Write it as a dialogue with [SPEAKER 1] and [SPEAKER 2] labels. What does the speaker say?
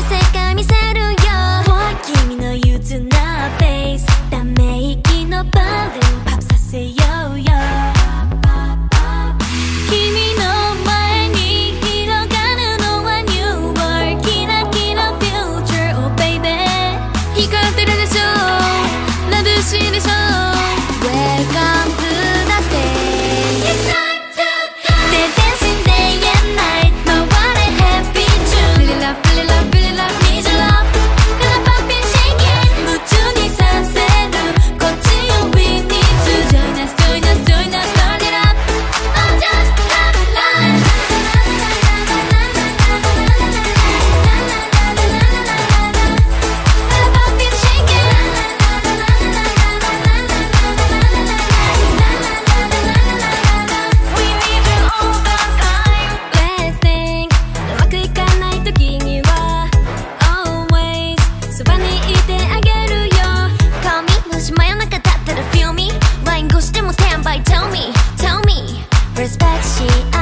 [SPEAKER 1] dice respect she